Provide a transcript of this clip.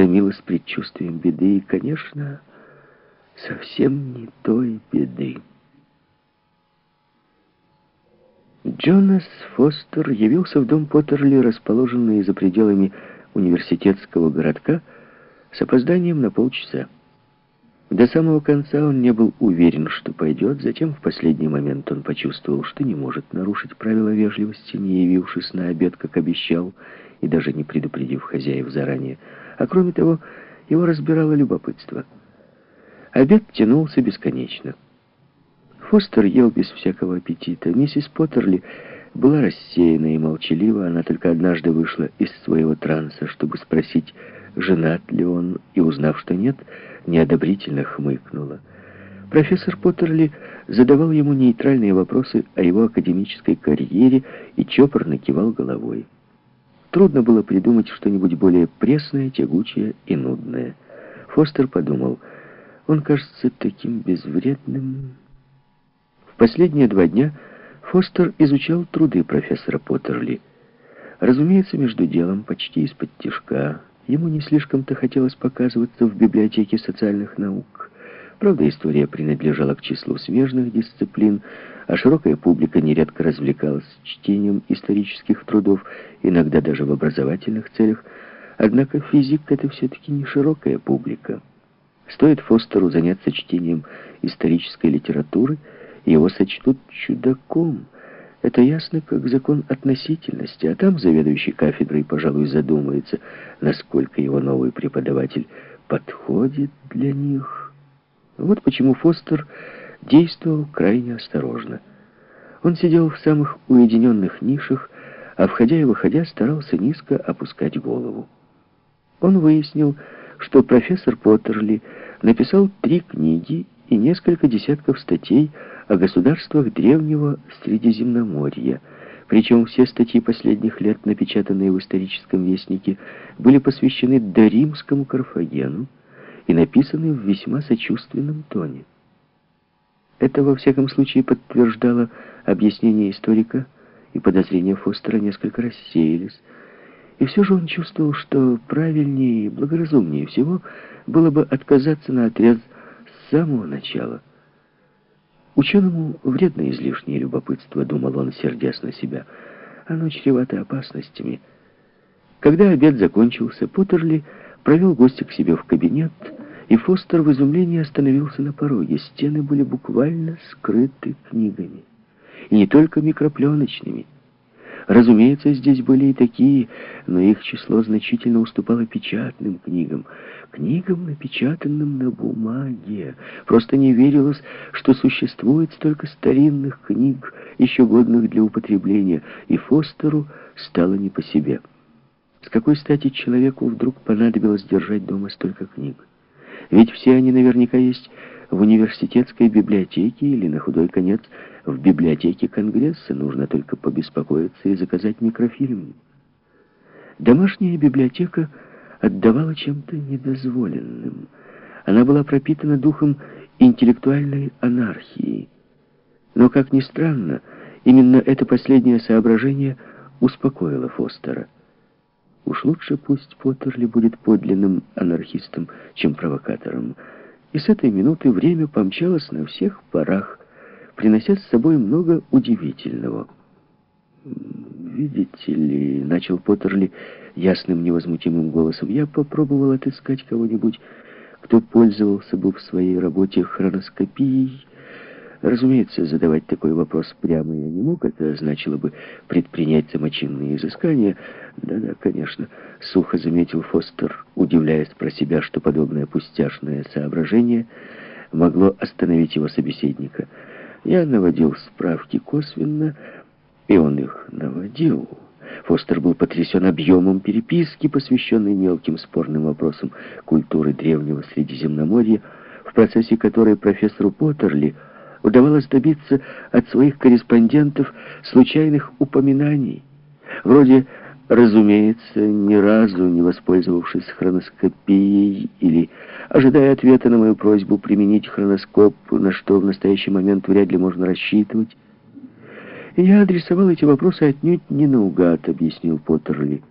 томилась предчувствием беды и, конечно, совсем не той беды. Джонас Фостер явился в дом Поттерли, расположенный за пределами университетского городка, с опозданием на полчаса. До самого конца он не был уверен, что пойдет, затем в последний момент он почувствовал, что не может нарушить правила вежливости, не явившись на обед, как обещал, и даже не предупредив хозяев заранее. А кроме того, его разбирало любопытство. Обед тянулся бесконечно. Фостер ел без всякого аппетита. Миссис Поттерли была рассеяна и молчалива. Она только однажды вышла из своего транса, чтобы спросить, женат ли он, и, узнав, что нет, неодобрительно хмыкнула. Профессор Поттерли задавал ему нейтральные вопросы о его академической карьере и чопорно кивал головой. Трудно было придумать что-нибудь более пресное, тягучее и нудное. Фостер подумал, он кажется таким безвредным последние два дня Фостер изучал труды профессора Поттерли. Разумеется, между делом, почти из-под тишка, ему не слишком-то хотелось показываться в библиотеке социальных наук. Правда, история принадлежала к числу смежных дисциплин, а широкая публика нередко развлекалась чтением исторических трудов, иногда даже в образовательных целях. Однако физик — это все-таки не широкая публика. Стоит Фостеру заняться чтением исторической литературы — его сочтут чудаком. Это ясно, как закон относительности. А там заведующий кафедрой, пожалуй, задумается, насколько его новый преподаватель подходит для них. Вот почему Фостер действовал крайне осторожно. Он сидел в самых уединенных нишах, а входя и выходя старался низко опускать голову. Он выяснил, что профессор Поттерли написал три книги и несколько десятков статей о государствах древнего Средиземноморья. Причем все статьи последних лет, напечатанные в историческом вестнике, были посвящены Доримскому Карфагену и написаны в весьма сочувственном тоне. Это, во всяком случае, подтверждало объяснение историка, и подозрения Фостера несколько рассеялись. И все же он чувствовал, что правильнее и благоразумнее всего было бы отказаться на отряд с самого начала – Ученому вредно излишнее любопытство, думал он, сердясь на себя. Оно чревато опасностями. Когда обед закончился, Поттерли провел гостя к себе в кабинет, и Фостер в изумлении остановился на пороге. Стены были буквально скрыты книгами. И не только микропленочными. Разумеется, здесь были и такие, но их число значительно уступало печатным книгам. Книгам, напечатанным на бумаге. Просто не верилось, что существует столько старинных книг, еще годных для употребления, и Фостеру стало не по себе. С какой стати человеку вдруг понадобилось держать дома столько книг? Ведь все они наверняка есть в университетской библиотеке или, на худой конец, в библиотеке Конгресса. Нужно только побеспокоиться и заказать микрофильм. Домашняя библиотека отдавала чем-то недозволенным. Она была пропитана духом интеллектуальной анархии. Но, как ни странно, именно это последнее соображение успокоило Фостера. Уж лучше пусть Поттерли будет подлинным анархистом, чем провокатором. И с этой минуты время помчалось на всех парах, принося с собой много удивительного. «Видите ли», — начал Поттерли ясным невозмутимым голосом, «я попробовал отыскать кого-нибудь, кто пользовался бы в своей работе хроноскопией, Разумеется, задавать такой вопрос прямо я не мог. Это значило бы предпринять самочинные изыскания. Да-да, конечно, сухо заметил Фостер, удивляясь про себя, что подобное пустяшное соображение могло остановить его собеседника. Я наводил справки косвенно, и он их наводил. Фостер был потрясен объемом переписки, посвященной мелким спорным вопросам культуры древнего Средиземноморья, в процессе которой профессору Поттерли удавалось добиться от своих корреспондентов случайных упоминаний, вроде разумеется, ни разу не воспользовавшись хроноскопией или ожидая ответа на мою просьбу применить хроноскоп, на что в настоящий момент вряд ли можно рассчитывать. И я адресовал эти вопросы отнюдь не наугад, объяснил Поттерли.